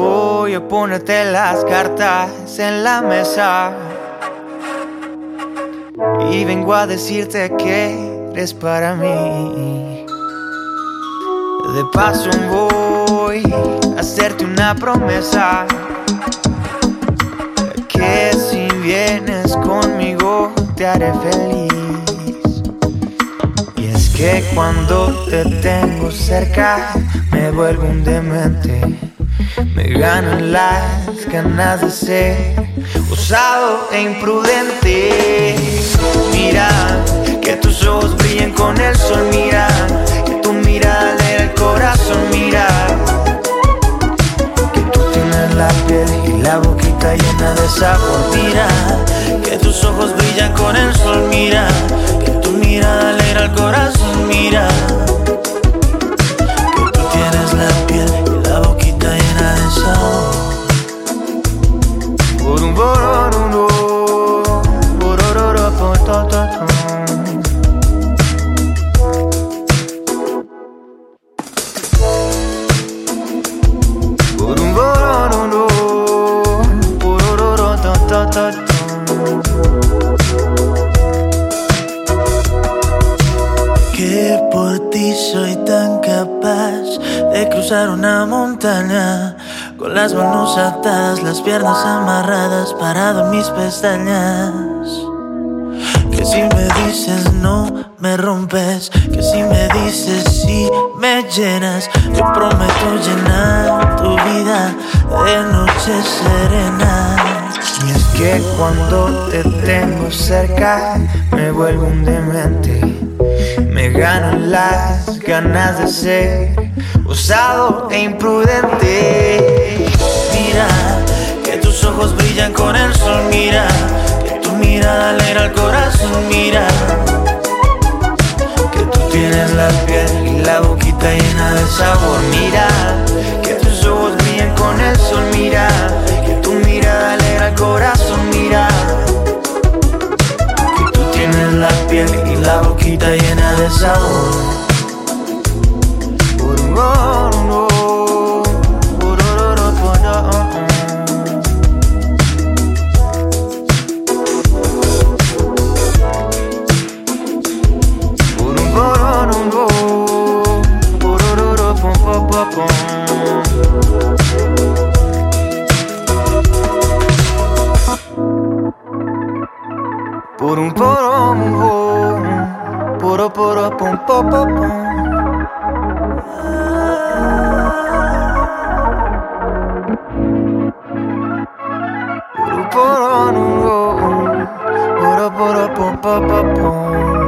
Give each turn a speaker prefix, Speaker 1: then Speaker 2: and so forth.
Speaker 1: Voy a ponerte las cartas en la mesa. Y vengo a decirte que eres para mí. De paso voy a hacerte una promesa. Que si vienes conmigo te haré feliz. Y es que cuando te tengo cerca me vuelvo un demente. Me ganan las ganas de ser usado e imprudente. Mira, que tus ojos brillen con el sol, mira, que tu mirada lee el corazón, mira. Que tú tienes la piel y la boquita llena de sabor, mira, Que
Speaker 2: por ti soy tan capaz de cruzar una montaña con las manos atadas, las piernas amarradas, parado en mis pestañas. Que si me dices no me rompes, que si me dices sí me llenas, yo prometo llenar tu vida de noches serenas.
Speaker 1: Y es que cuando te tengo cerca me vuelvo un demente. Me ganan las ganas de ser usado e imprudente.
Speaker 2: Mira, que tus ojos brillan con el sol, mira, que tu mirada alegra el corazón, mira. Que tú tienes la piel y la boquita llena de sabor, mira,
Speaker 1: que tus ojos brillan con el sol, mira, que tu mirada alegra el corazón, mira.
Speaker 2: Que tú tienes la piel y la boquita llena de sabor.
Speaker 1: Por un poro, poro, poro, pom, pom, pom, pom. Poro, poro, pom, pom, pom.